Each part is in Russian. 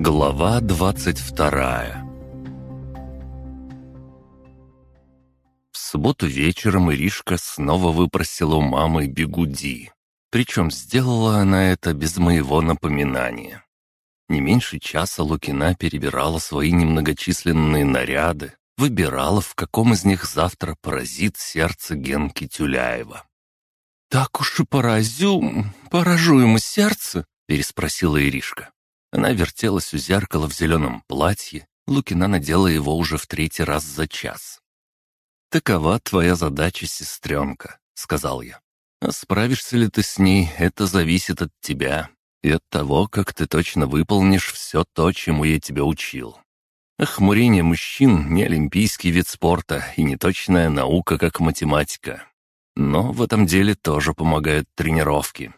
Глава двадцать вторая В субботу вечером Иришка снова выпросила у мамы бегуди. Причем сделала она это без моего напоминания. Не меньше часа Лукина перебирала свои немногочисленные наряды, выбирала, в каком из них завтра поразит сердце Генки Тюляева. «Так уж и поразю, поражу ему сердце?» — переспросила Иришка. Она вертелась у зеркала в зеленом платье, Лукина надела его уже в третий раз за час. «Такова твоя задача, сестренка», — сказал я. «А справишься ли ты с ней, это зависит от тебя и от того, как ты точно выполнишь все то, чему я тебя учил. Охмурение мужчин — не олимпийский вид спорта и не точная наука, как математика. Но в этом деле тоже помогают тренировки.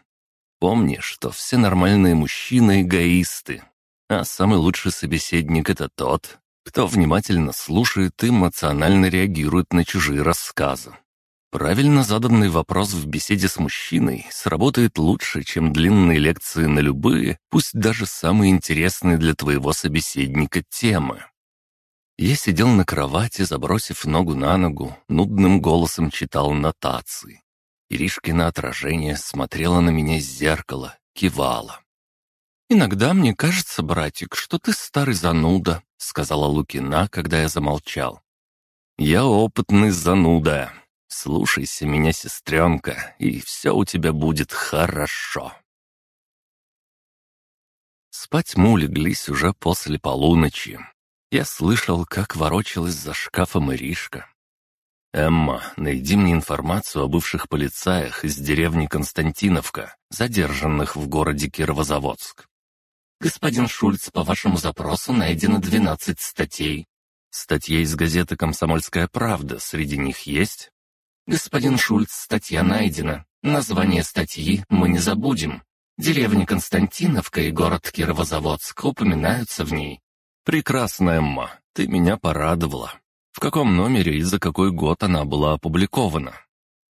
Помни, что все нормальные мужчины — эгоисты, а самый лучший собеседник — это тот, кто внимательно слушает и эмоционально реагирует на чужие рассказы. Правильно заданный вопрос в беседе с мужчиной сработает лучше, чем длинные лекции на любые, пусть даже самые интересные для твоего собеседника темы. Я сидел на кровати, забросив ногу на ногу, нудным голосом читал нотации. Иришкина отражение смотрела на меня из зеркала, кивала. «Иногда мне кажется, братик, что ты старый зануда», — сказала Лукина, когда я замолчал. «Я опытный зануда. Слушайся меня, сестренка, и все у тебя будет хорошо». Спать мы улеглись уже после полуночи. Я слышал, как ворочалась за шкафом Иришка. «Эмма, найди мне информацию о бывших полицаях из деревни Константиновка, задержанных в городе Кировозаводск». «Господин Шульц, по вашему запросу найдено 12 статей». «Статья из газеты «Комсомольская правда» среди них есть?» «Господин Шульц, статья найдена. Название статьи мы не забудем. Деревня Константиновка и город Кировозаводск упоминаются в ней». «Прекрасно, Эмма, ты меня порадовала. В каком номере и за какой год она была опубликована?»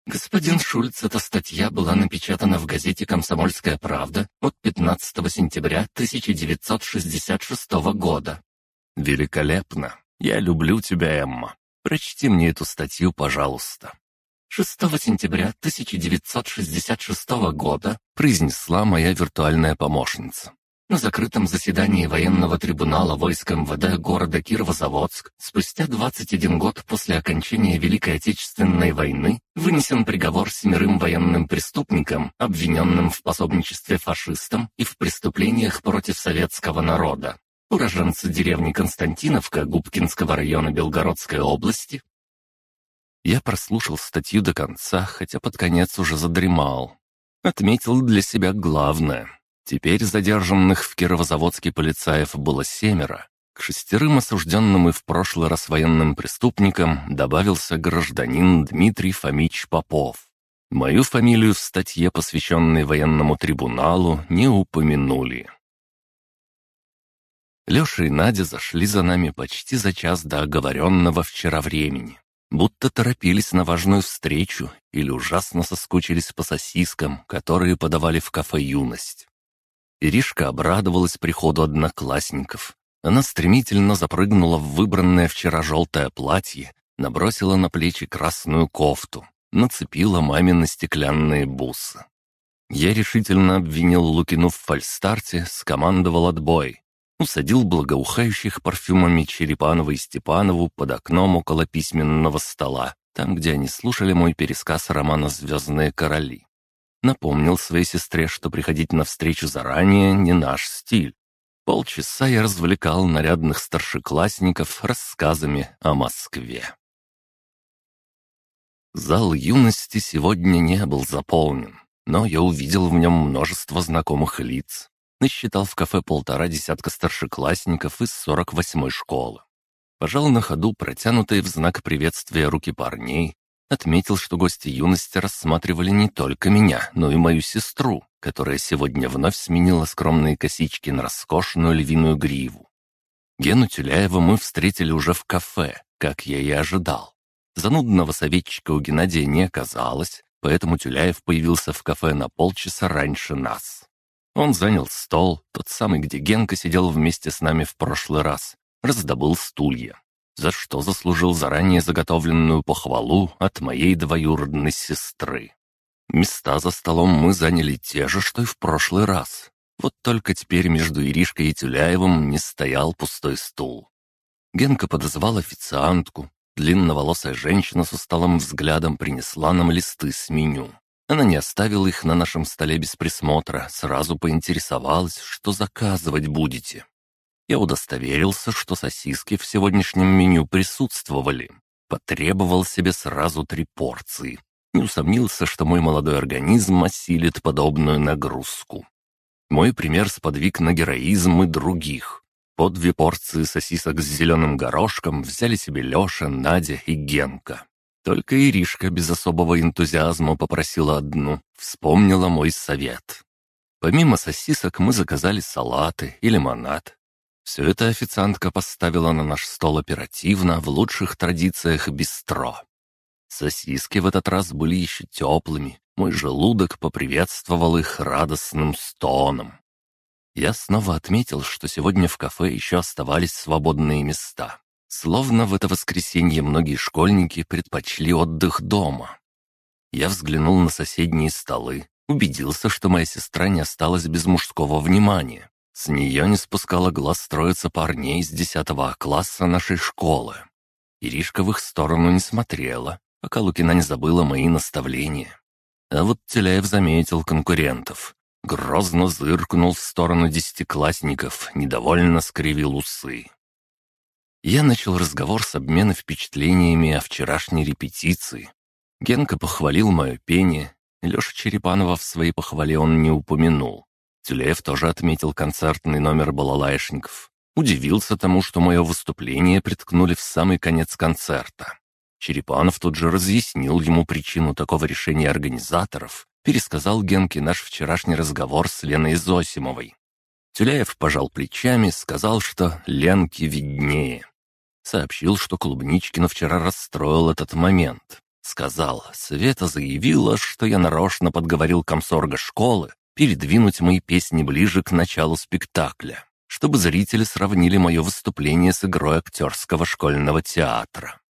«Господин Шульц, эта статья была напечатана в газете «Комсомольская правда» от 15 сентября 1966 года». «Великолепно. Я люблю тебя, Эмма. Прочти мне эту статью, пожалуйста». 6 сентября 1966 года произнесла моя виртуальная помощница. На закрытом заседании военного трибунала войск МВД города Кировозаводск спустя 21 год после окончания Великой Отечественной войны вынесен приговор семерым военным преступникам, обвиненным в пособничестве фашистам и в преступлениях против советского народа. Уроженцы деревни Константиновка Губкинского района Белгородской области. Я прослушал статью до конца, хотя под конец уже задремал. Отметил для себя главное — Теперь задержанных в Кировозаводске полицаев было семеро. К шестерым осужденным и в прошлый раз военным преступникам добавился гражданин Дмитрий Фомич Попов. Мою фамилию в статье, посвященной военному трибуналу, не упомянули. Леша и Надя зашли за нами почти за час до оговоренного вчера времени. Будто торопились на важную встречу или ужасно соскучились по сосискам, которые подавали в кафе «Юность». Иришка обрадовалась приходу одноклассников. Она стремительно запрыгнула в выбранное вчера желтое платье, набросила на плечи красную кофту, нацепила мамины стеклянные бусы. Я решительно обвинил Лукину в фальстарте, скомандовал отбой. Усадил благоухающих парфюмами Черепанова и Степанову под окном около письменного стола, там, где они слушали мой пересказ романа «Звездные короли». Напомнил своей сестре, что приходить на встречу заранее не наш стиль. Полчаса я развлекал нарядных старшеклассников рассказами о Москве. Зал юности сегодня не был заполнен, но я увидел в нем множество знакомых лиц. Насчитал в кафе полтора десятка старшеклассников из 48-й школы. Пожал на ходу протянутые в знак приветствия руки парней, Отметил, что гости юности рассматривали не только меня, но и мою сестру, которая сегодня вновь сменила скромные косички на роскошную львиную гриву. Гену Тюляева мы встретили уже в кафе, как я и ожидал. Занудного советчика у Геннадия не оказалось, поэтому Тюляев появился в кафе на полчаса раньше нас. Он занял стол, тот самый, где Генка сидел вместе с нами в прошлый раз, раздобыл стулья, за что заслужил заранее заготовленную похвалу от моей двоюродной сестры. Места за столом мы заняли те же, что и в прошлый раз. Вот только теперь между Иришкой и Тюляевым не стоял пустой стул. Генка подозвал официантку. Длинноволосая женщина с усталым взглядом принесла нам листы с меню. Она не оставила их на нашем столе без присмотра, сразу поинтересовалась, что заказывать будете. Я удостоверился, что сосиски в сегодняшнем меню присутствовали. Потребовал себе сразу три порции. Не усомнился, что мой молодой организм осилит подобную нагрузку. Мой пример сподвиг на героизм и других. По две порции сосисок с зеленым горошком взяли себе Леша, Надя и Генка. Только Иришка без особого энтузиазма попросила одну, вспомнила мой совет. Помимо сосисок мы заказали салаты и лимонад. Все это официантка поставила на наш стол оперативно, в лучших традициях бистро. Сосиски в этот раз были еще теплыми, мой желудок поприветствовал их радостным стоном. Я снова отметил, что сегодня в кафе еще оставались свободные места. Словно в это воскресенье многие школьники предпочли отдых дома. Я взглянул на соседние столы, убедился, что моя сестра не осталась без мужского внимания. С нее не спускала глаз строиться парней из 10 класса нашей школы. Иришка в их сторону не смотрела, пока Лукина не забыла мои наставления. А вот Теляев заметил конкурентов. Грозно зыркнул в сторону десятиклассников, недовольно скривил усы. Я начал разговор с обмена впечатлениями о вчерашней репетиции. Генка похвалил мое пение, Леша Черепанова в своей похвале он не упомянул. Тюлеев тоже отметил концертный номер балалайшников. Удивился тому, что мое выступление приткнули в самый конец концерта. Черепанов тут же разъяснил ему причину такого решения организаторов, пересказал Генке наш вчерашний разговор с Леной Зосимовой. Тюляев пожал плечами, сказал, что Ленке виднее. Сообщил, что Клубничкина вчера расстроил этот момент. Сказал, Света заявила, что я нарочно подговорил комсорга школы передвинуть мои песни ближе к началу спектакля, чтобы зрители сравнили мое выступление с игрой актерского школьного театра.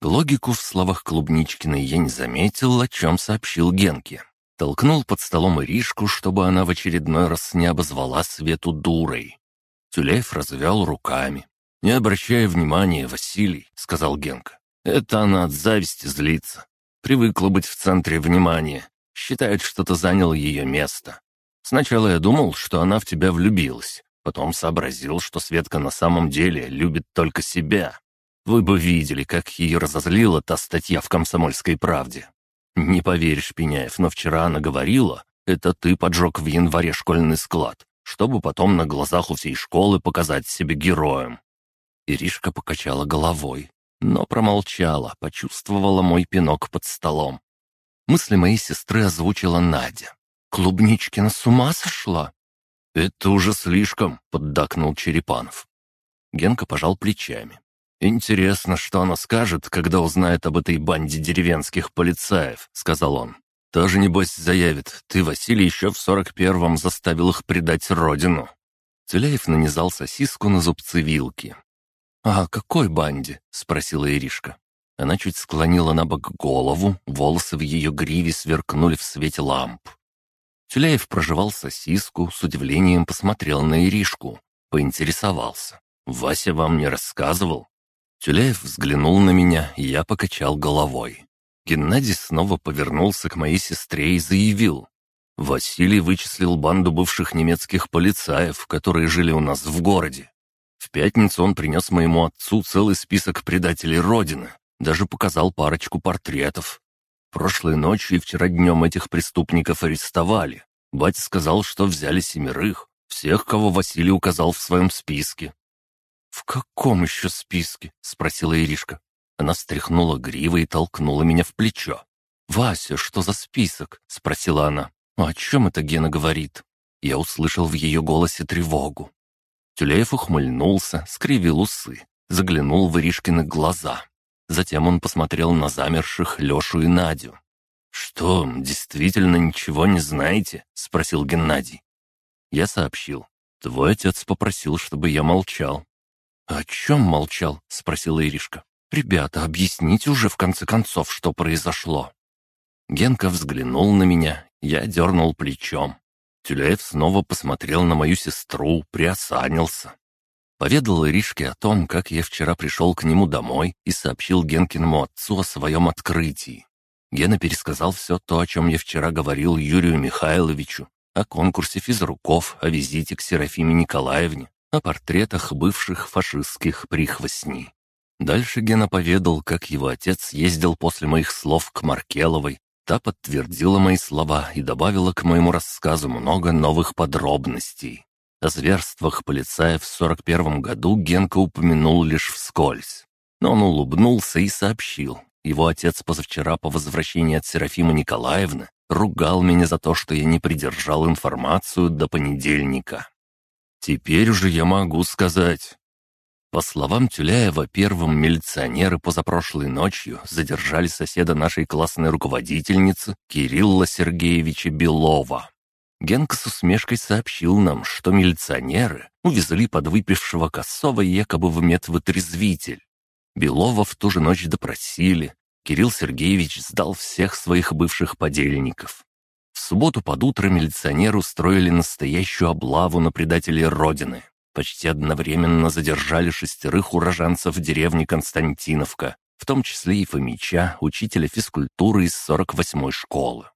Логику в словах Клубничкиной я не заметил, о чем сообщил Генке. Толкнул под столом Иришку, чтобы она в очередной раз не обозвала Свету дурой. Тюлеев развел руками. «Не обращай внимания, Василий», — сказал Генка. «Это она от зависти злится. Привыкла быть в центре внимания. Считает, что ты занял ее место. Сначала я думал, что она в тебя влюбилась. Потом сообразил, что Светка на самом деле любит только себя. Вы бы видели, как ее разозлила та статья в «Комсомольской правде». Не поверишь, Пеняев, но вчера она говорила, это ты поджег в январе школьный склад, чтобы потом на глазах у всей школы показать себя героем. Иришка покачала головой, но промолчала, почувствовала мой пинок под столом. Мысли моей сестры озвучила Надя. «Клубничкина с ума сошла?» «Это уже слишком», — поддакнул Черепанов. Генка пожал плечами. «Интересно, что она скажет, когда узнает об этой банде деревенских полицаев», — сказал он. «Тоже, небось, заявит, ты, Василий, еще в сорок первом заставил их предать родину». Целяев нанизал сосиску на зубцы вилки. «А какой банде?» — спросила Иришка. Она чуть склонила на бок голову, волосы в ее гриве сверкнули в свете ламп. Тюляев прожевал сосиску, с удивлением посмотрел на Иришку, поинтересовался. «Вася вам не рассказывал?» Тюляев взглянул на меня, и я покачал головой. Геннадий снова повернулся к моей сестре и заявил. «Василий вычислил банду бывших немецких полицаев, которые жили у нас в городе. В пятницу он принес моему отцу целый список предателей Родины, даже показал парочку портретов. Прошлой ночью и вчера днем этих преступников арестовали. Батя сказал, что взяли семерых, всех, кого Василий указал в своем списке. «В каком еще списке?» — спросила Иришка. Она встряхнула гривой и толкнула меня в плечо. «Вася, что за список?» — спросила она. «О чем это Гена говорит?» Я услышал в ее голосе тревогу. Тюлеев ухмыльнулся, скривил усы, заглянул в Иришкины глаза. Затем он посмотрел на замерших Лешу и Надю. «Что, действительно ничего не знаете?» — спросил Геннадий. Я сообщил. Твой отец попросил, чтобы я молчал. «О чем молчал?» — спросила Иришка. «Ребята, объясните уже в конце концов, что произошло». Генка взглянул на меня, я дернул плечом. Тюляев снова посмотрел на мою сестру, приосанился. Поведал Иришке о том, как я вчера пришел к нему домой и сообщил Генкиному отцу о своем открытии. Гена пересказал все то, о чем я вчера говорил Юрию Михайловичу, о конкурсе физруков, о визите к Серафиме Николаевне, о портретах бывших фашистских прихвостней. Дальше Гена поведал, как его отец ездил после моих слов к Маркеловой, та подтвердила мои слова и добавила к моему рассказу много новых подробностей. О зверствах полицаев в 41 году Генка упомянул лишь вскользь. Но он улыбнулся и сообщил. Его отец позавчера по возвращении от Серафимы Николаевны ругал меня за то, что я не придержал информацию до понедельника. Теперь уже я могу сказать. По словам Тюляева, первым милиционеры позапрошлой ночью задержали соседа нашей классной руководительницы Кирилла Сергеевича Белова. Генка с усмешкой сообщил нам, что милиционеры увезли подвыпившего Косова якобы в медвытрезвитель. Белова в ту же ночь допросили. Кирилл Сергеевич сдал всех своих бывших подельников. В субботу под утро милиционеры устроили настоящую облаву на предателей Родины. Почти одновременно задержали шестерых уроженцев деревни Константиновка, в том числе и Фомича, учителя физкультуры из 48-й школы.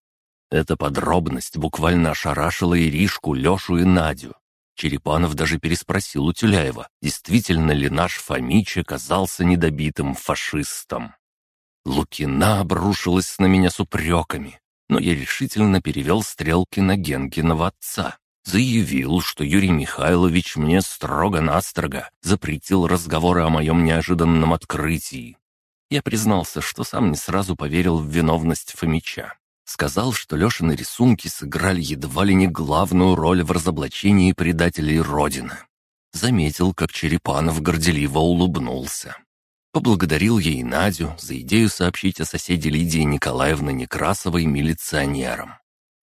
Эта подробность буквально ошарашила Иришку, Лешу и Надю. Черепанов даже переспросил у Тюляева, действительно ли наш Фомич оказался недобитым фашистом. Лукина обрушилась на меня с упреками но я решительно перевел стрелки на Генкиного отца. Заявил, что Юрий Михайлович мне строго-настрого запретил разговоры о моем неожиданном открытии. Я признался, что сам не сразу поверил в виновность Фомича. Сказал, что Лешины рисунки сыграли едва ли не главную роль в разоблачении предателей Родины. Заметил, как Черепанов горделиво улыбнулся. Поблагодарил ей Надю за идею сообщить о соседе Лидии Николаевны Некрасовой милиционерам.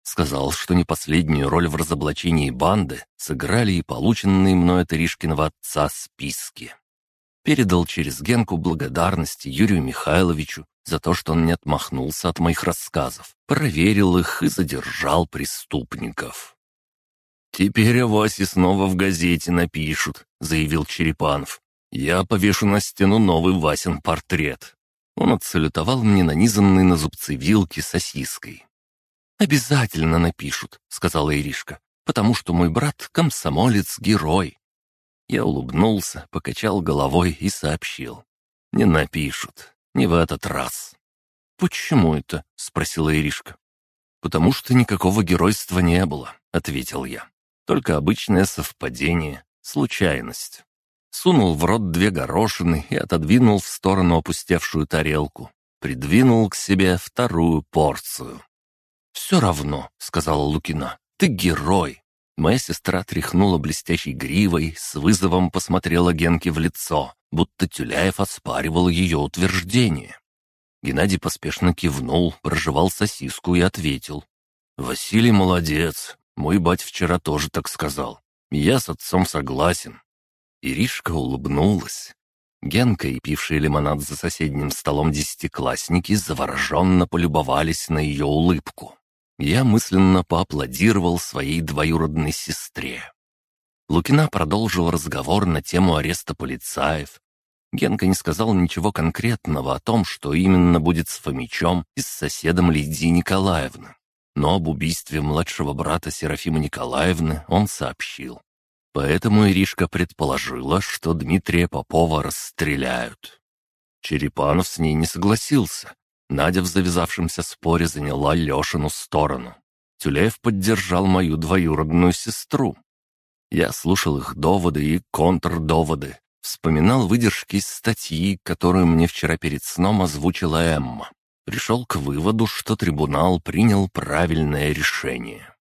Сказал, что не последнюю роль в разоблачении банды сыграли и полученные мной от Иришкиного отца списки. Передал через Генку благодарности Юрию Михайловичу за то, что он не отмахнулся от моих рассказов, проверил их и задержал преступников. «Теперь о Васе снова в газете напишут», — заявил Черепанов. Я повешу на стену новый Васин портрет. Он отсалютовал мне нанизанный на зубцы вилки сосиской. «Обязательно напишут», — сказала Иришка, «потому что мой брат — комсомолец-герой». Я улыбнулся, покачал головой и сообщил. «Не напишут. Не в этот раз». «Почему это?» — спросила Иришка. «Потому что никакого геройства не было», — ответил я. «Только обычное совпадение, случайность» сунул в рот две горошины и отодвинул в сторону опустевшую тарелку. Придвинул к себе вторую порцию. «Все равно», — сказала Лукина, — «ты герой». Моя сестра тряхнула блестящей гривой, с вызовом посмотрела Генке в лицо, будто Тюляев оспаривал ее утверждение. Геннадий поспешно кивнул, прожевал сосиску и ответил. «Василий молодец. Мой бать вчера тоже так сказал. Я с отцом согласен. Иришка улыбнулась. Генка и пившие лимонад за соседним столом десятиклассники завороженно полюбовались на ее улыбку. Я мысленно поаплодировал своей двоюродной сестре. Лукина продолжил разговор на тему ареста полицаев. Генка не сказал ничего конкретного о том, что именно будет с Фомичом и с соседом Лидии Николаевны. Но об убийстве младшего брата Серафимы Николаевны он сообщил. Поэтому Иришка предположила, что Дмитрия Попова расстреляют. Черепанов с ней не согласился. Надя в завязавшемся споре заняла Лешину сторону. Тюлеев поддержал мою двоюродную сестру. Я слушал их доводы и контрдоводы, вспоминал выдержки из статьи, которую мне вчера перед сном озвучила Эмма. Пришел к выводу, что трибунал принял правильное решение.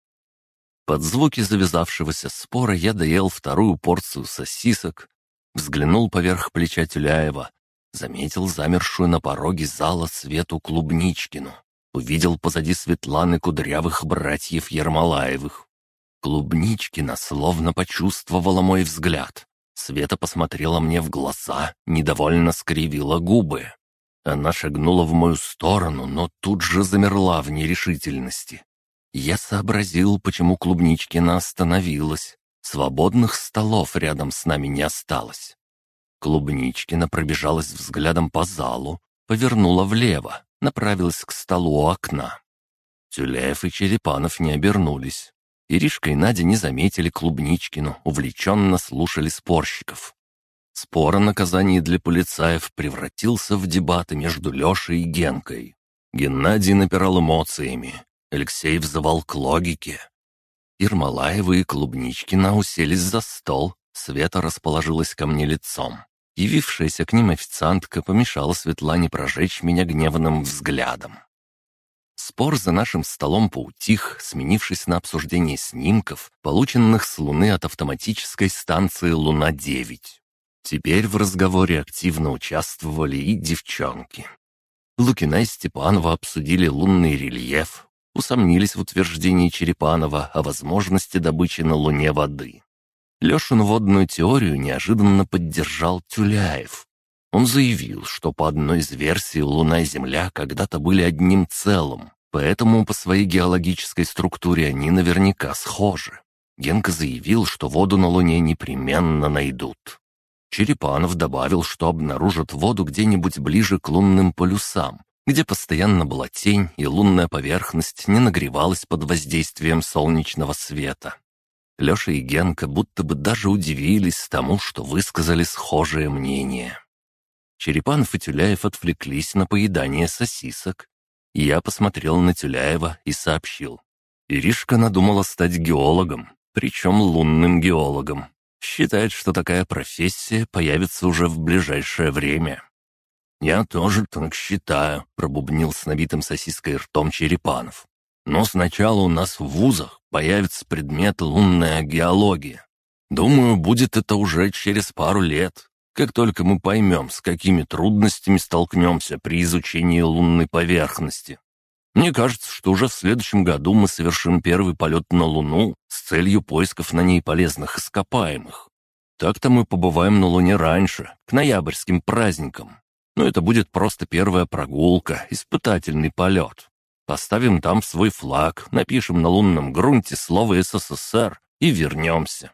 Под звуки завязавшегося спора я доел вторую порцию сосисок, взглянул поверх плеча Тюляева, заметил замершую на пороге зала Свету Клубничкину, увидел позади Светланы кудрявых братьев Ермолаевых. Клубничкина словно почувствовала мой взгляд. Света посмотрела мне в глаза, недовольно скривила губы. Она шагнула в мою сторону, но тут же замерла в нерешительности. Я сообразил, почему Клубничкина остановилась. Свободных столов рядом с нами не осталось. Клубничкина пробежалась взглядом по залу, повернула влево, направилась к столу у окна. Тюляев и Черепанов не обернулись. Иришка и Надя не заметили Клубничкину, увлеченно слушали спорщиков. Спор о наказании для полицаев превратился в дебаты между Лешей и Генкой. Геннадий напирал эмоциями, Алексей взывал к логике. Ермолаева и Клубничкина уселись за стол, Света расположилась ко мне лицом. Явившаяся к ним официантка помешала Светлане прожечь меня гневным взглядом. Спор за нашим столом поутих, сменившись на обсуждение снимков, полученных с Луны от автоматической станции «Луна-9». Теперь в разговоре активно участвовали и девчонки. Лукина и Степанова обсудили лунный рельеф, усомнились в утверждении Черепанова о возможности добычи на Луне воды. Лешину водную теорию неожиданно поддержал Тюляев. Он заявил, что по одной из версий Луна и Земля когда-то были одним целым, поэтому по своей геологической структуре они наверняка схожи. Генка заявил, что воду на Луне непременно найдут. Черепанов добавил, что обнаружат воду где-нибудь ближе к лунным полюсам, где постоянно была тень и лунная поверхность не нагревалась под воздействием солнечного света. Леша и Генка будто бы даже удивились тому, что высказали схожее мнение. Черепанов и Тюляев отвлеклись на поедание сосисок. Я посмотрел на Тюляева и сообщил. Иришка надумала стать геологом, причем лунным геологом. Считает, что такая профессия появится уже в ближайшее время. «Я тоже так считаю», — пробубнил с набитым сосиской ртом Черепанов. «Но сначала у нас в вузах появится предмет лунная геология. Думаю, будет это уже через пару лет, как только мы поймем, с какими трудностями столкнемся при изучении лунной поверхности. Мне кажется, что уже в следующем году мы совершим первый полет на Луну с целью поисков на ней полезных ископаемых. Так-то мы побываем на Луне раньше, к ноябрьским праздникам. Но это будет просто первая прогулка, испытательный полет. Поставим там свой флаг, напишем на лунном грунте слово «СССР» и вернемся».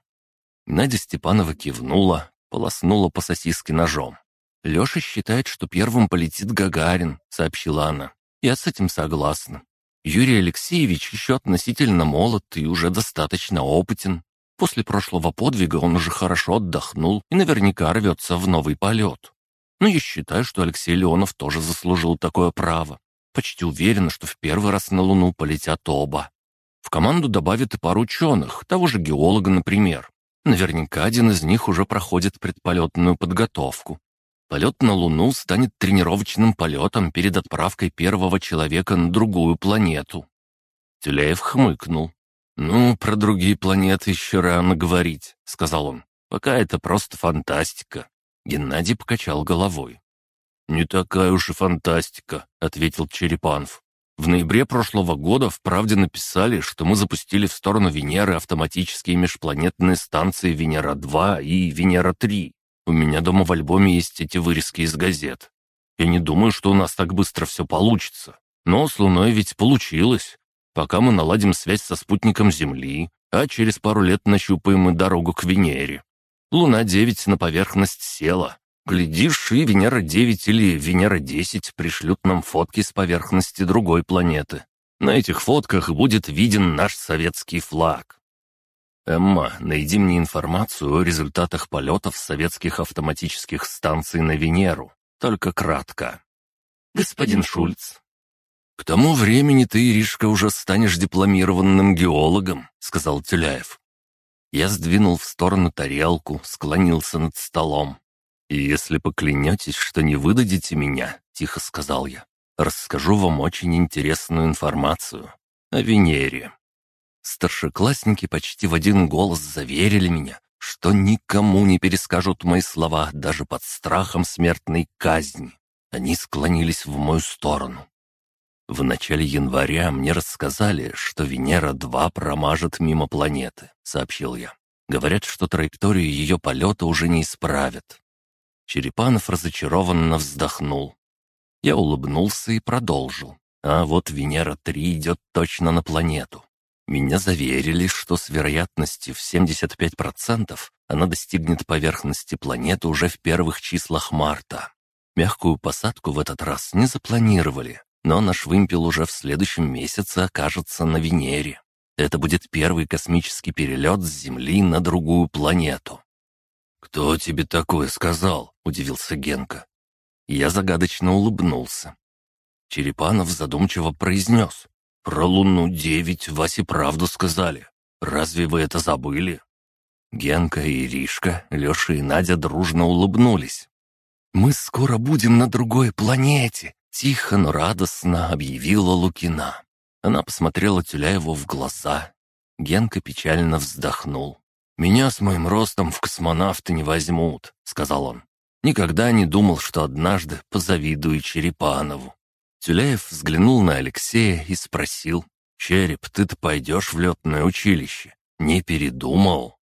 Надя Степанова кивнула, полоснула по сосиске ножом. «Леша считает, что первым полетит Гагарин», — сообщила она. «Я с этим согласна. Юрий Алексеевич еще относительно молод и уже достаточно опытен. После прошлого подвига он уже хорошо отдохнул и наверняка рвется в новый полет. Но я считаю, что Алексей Леонов тоже заслужил такое право. Почти уверена, что в первый раз на Луну полетят оба. В команду добавят и пару ученых, того же геолога, например. Наверняка один из них уже проходит предполетную подготовку. Полет на Луну станет тренировочным полетом перед отправкой первого человека на другую планету. Тюляев хмыкнул. «Ну, про другие планеты еще рано говорить», — сказал он. «Пока это просто фантастика». Геннадий покачал головой. «Не такая уж и фантастика», — ответил Черепанов. «В ноябре прошлого года в «Правде» написали, что мы запустили в сторону Венеры автоматические межпланетные станции «Венера-2» и «Венера-3». У меня дома в альбоме есть эти вырезки из газет. Я не думаю, что у нас так быстро все получится. Но с Луной ведь получилось. Пока мы наладим связь со спутником Земли, а через пару лет нащупаем и дорогу к Венере. Луна-9 на поверхность села. Глядишь, и Венера-9 или Венера-10 пришлют нам фотки с поверхности другой планеты. На этих фотках будет виден наш советский флаг. Эмма, найди мне информацию о результатах полетов советских автоматических станций на Венеру. Только кратко. Господин Шульц. К тому времени ты, Иришка, уже станешь дипломированным геологом, сказал Тюляев. Я сдвинул в сторону тарелку, склонился над столом. «И если поклянетесь, что не выдадите меня», — тихо сказал я, — «расскажу вам очень интересную информацию о Венере». Старшеклассники почти в один голос заверили меня, что никому не перескажут мои слова даже под страхом смертной казни. Они склонились в мою сторону. В начале января мне рассказали, что Венера-2 промажет мимо планеты», — сообщил я. «Говорят, что траекторию ее полета уже не исправят». Черепанов разочарованно вздохнул. Я улыбнулся и продолжил. А вот Венера-3 идет точно на планету. Меня заверили, что с вероятностью в 75% она достигнет поверхности планеты уже в первых числах марта. Мягкую посадку в этот раз не запланировали, но наш вымпел уже в следующем месяце окажется на Венере. Это будет первый космический перелет с Земли на другую планету. «Кто тебе такое сказал?» — удивился Генка. Я загадочно улыбнулся. Черепанов задумчиво произнес. «Про Луну-9 Васе правду сказали. Разве вы это забыли?» Генка и Иришка, Леша и Надя дружно улыбнулись. «Мы скоро будем на другой планете!» Тихо, но радостно объявила Лукина. Она посмотрела Тюляеву в глаза. Генка печально вздохнул. «Меня с моим ростом в космонавты не возьмут», — сказал он. «Никогда не думал, что однажды позавидую Черепанову». Тюляев взглянул на Алексея и спросил. «Череп, ты-то пойдешь в летное училище? Не передумал?»